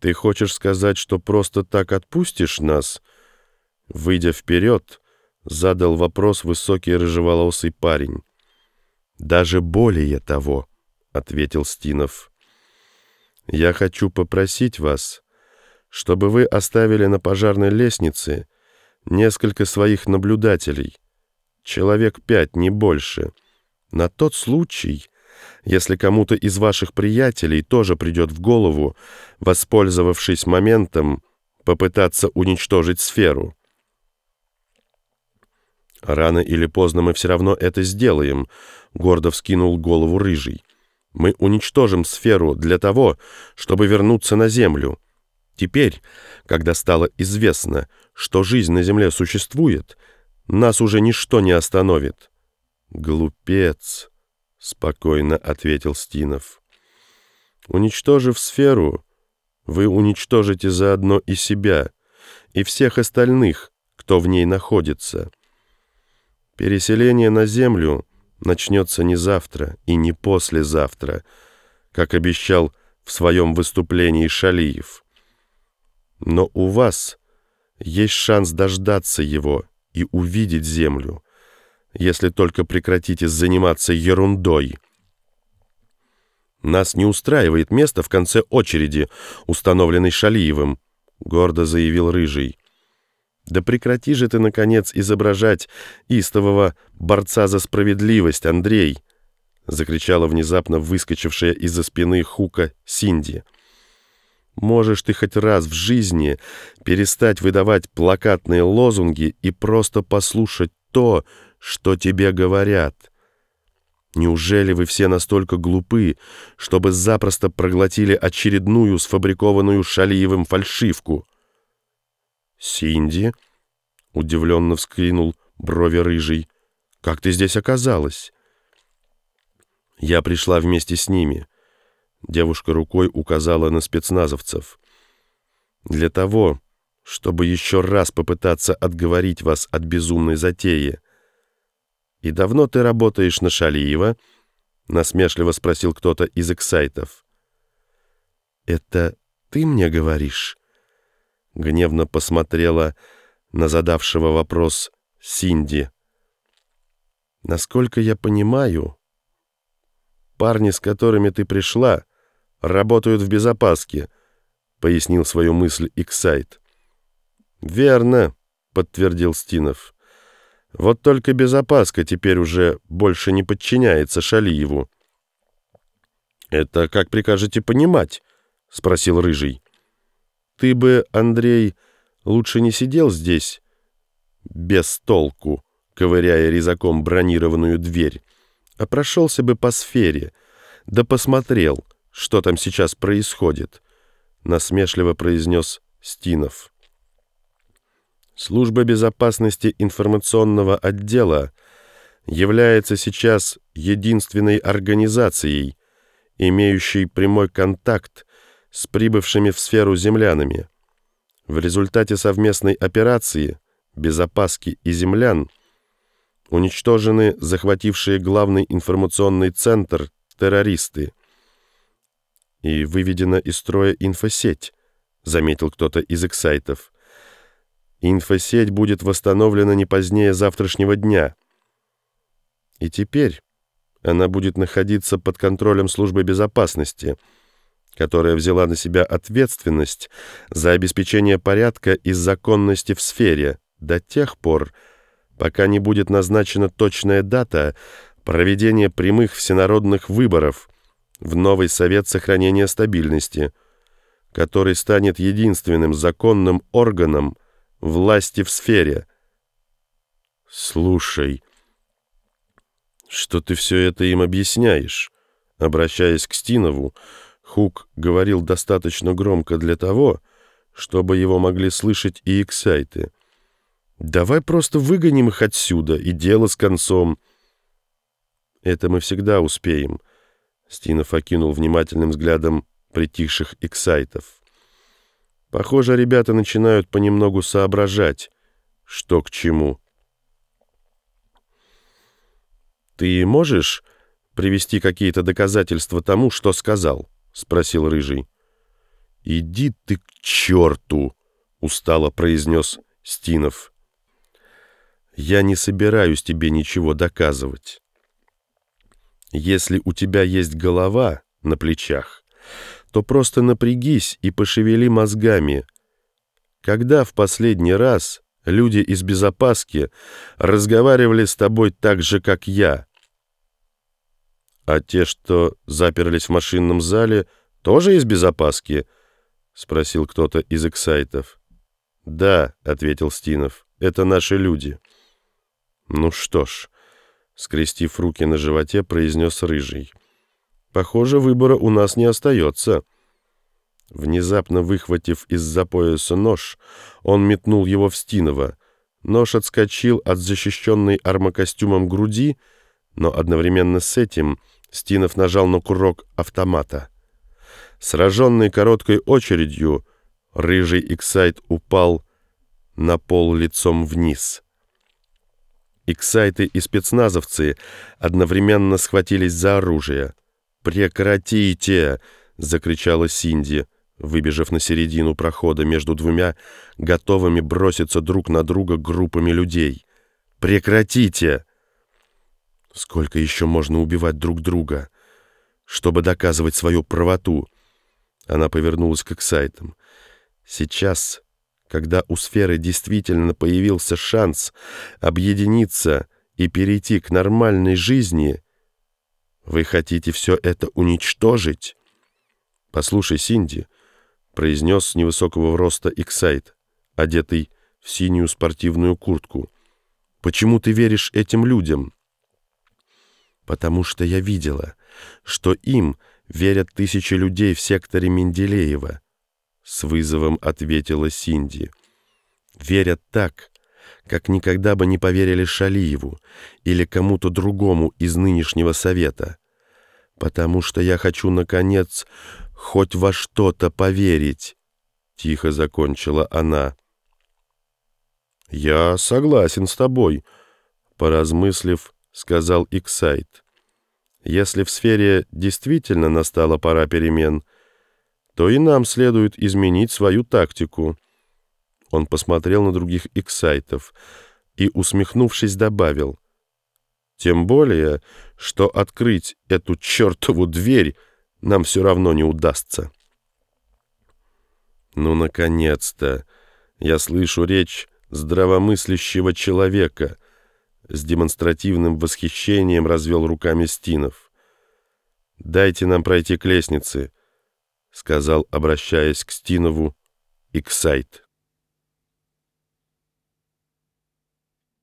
Ты хочешь сказать, что просто так отпустишь нас?» Выйдя вперед, задал вопрос высокий рыжеволосый парень. «Даже более того», — ответил Стинов. «Я хочу попросить вас, чтобы вы оставили на пожарной лестнице несколько своих наблюдателей, человек пять, не больше, на тот случай, если кому-то из ваших приятелей тоже придет в голову, воспользовавшись моментом, попытаться уничтожить сферу. «Рано или поздно мы все равно это сделаем», — гордо вскинул голову Рыжий. «Мы уничтожим сферу для того, чтобы вернуться на Землю. Теперь, когда стало известно, что жизнь на Земле существует, нас уже ничто не остановит». «Глупец», — спокойно ответил Стинов. «Уничтожив сферу, вы уничтожите заодно и себя, и всех остальных, кто в ней находится». Переселение на Землю начнется не завтра и не послезавтра, как обещал в своем выступлении Шалиев. Но у вас есть шанс дождаться его и увидеть Землю, если только прекратите заниматься ерундой. Нас не устраивает место в конце очереди, установленной Шалиевым, гордо заявил Рыжий. Да прекрати же ты, наконец, изображать истового борца за справедливость, Андрей!» — закричала внезапно выскочившая из-за спины Хука Синди. «Можешь ты хоть раз в жизни перестать выдавать плакатные лозунги и просто послушать то, что тебе говорят. Неужели вы все настолько глупы, чтобы запросто проглотили очередную сфабрикованную Шалиевым фальшивку?» «Синди?» — удивленно вскринул брови рыжий. «Как ты здесь оказалась?» «Я пришла вместе с ними». Девушка рукой указала на спецназовцев. «Для того, чтобы еще раз попытаться отговорить вас от безумной затеи. И давно ты работаешь на Шалиева?» — насмешливо спросил кто-то из эксайтов. «Это ты мне говоришь?» гневно посмотрела на задавшего вопрос Синди. «Насколько я понимаю, парни, с которыми ты пришла, работают в безопаске», — пояснил свою мысль Иксайт. «Верно», — подтвердил Стинов. «Вот только безопаска теперь уже больше не подчиняется Шалиеву». «Это как прикажете понимать?» — спросил Рыжий. Ты бы, Андрей, лучше не сидел здесь без толку, ковыряя резаком бронированную дверь, а прошелся бы по сфере, да посмотрел, что там сейчас происходит, насмешливо произнес Стинов. Служба безопасности информационного отдела является сейчас единственной организацией, имеющей прямой контакт с прибывшими в сферу землянами. В результате совместной операции «Безопаски» и «Землян» уничтожены захватившие главный информационный центр террористы и выведена из строя инфосеть, заметил кто-то из эксайтов. Инфосеть будет восстановлена не позднее завтрашнего дня. И теперь она будет находиться под контролем службы безопасности – которая взяла на себя ответственность за обеспечение порядка и законности в сфере до тех пор, пока не будет назначена точная дата проведения прямых всенародных выборов в новый Совет сохранения стабильности, который станет единственным законным органом власти в сфере. «Слушай, что ты все это им объясняешь?» Обращаясь к Стинову, Хук говорил достаточно громко для того, чтобы его могли слышать и эксайты. «Давай просто выгоним их отсюда, и дело с концом». «Это мы всегда успеем», — Стинов окинул внимательным взглядом притихших эксайтов. «Похоже, ребята начинают понемногу соображать, что к чему». «Ты можешь привести какие-то доказательства тому, что сказал?» — спросил Рыжий. «Иди ты к черту!» — устало произнес Стинов. «Я не собираюсь тебе ничего доказывать. Если у тебя есть голова на плечах, то просто напрягись и пошевели мозгами. Когда в последний раз люди из безопаски разговаривали с тобой так же, как я? А те, что заперлись в машинном зале, тоже из безопаски? Спросил кто-то из эксайтов. Да, ответил Стинов, это наши люди. Ну что ж, скрестив руки на животе, произнес Рыжий. Похоже, выбора у нас не остается. Внезапно выхватив из-за пояса нож, он метнул его в Стинова. Нож отскочил от защищенной армокостюмом груди, но одновременно с этим Стинов нажал на курок автомата. Сраженный короткой очередью, рыжий Иксайт упал на пол лицом вниз. Иксайты и спецназовцы одновременно схватились за оружие. «Прекратите!» — закричала Синди выбежав на середину прохода между двумя, готовыми броситься друг на друга группами людей. «Прекратите!» Сколько еще можно убивать друг друга, чтобы доказывать свою правоту? Она повернулась к сайтам. Сейчас, когда у сферы действительно появился шанс объединиться и перейти к нормальной жизни, вы хотите все это уничтожить? Послушай, Синди, — произнес невысокого роста Иксайт, одетый в синюю спортивную куртку. «Почему ты веришь этим людям?» «Потому что я видела, что им верят тысячи людей в секторе Менделеева», с вызовом ответила Синди. «Верят так, как никогда бы не поверили Шалиеву или кому-то другому из нынешнего совета. Потому что я хочу, наконец, хоть во что-то поверить», — тихо закончила она. «Я согласен с тобой», — поразмыслив, сказал Иксайт. «Если в сфере действительно настала пора перемен, то и нам следует изменить свою тактику». Он посмотрел на других Иксайтов и, усмехнувшись, добавил. «Тем более, что открыть эту чертову дверь — нам все равно не удастся. Ну, наконец-то! Я слышу речь здравомыслящего человека. С демонстративным восхищением развел руками Стинов. «Дайте нам пройти к лестнице», — сказал, обращаясь к Стинову, и к Сайт.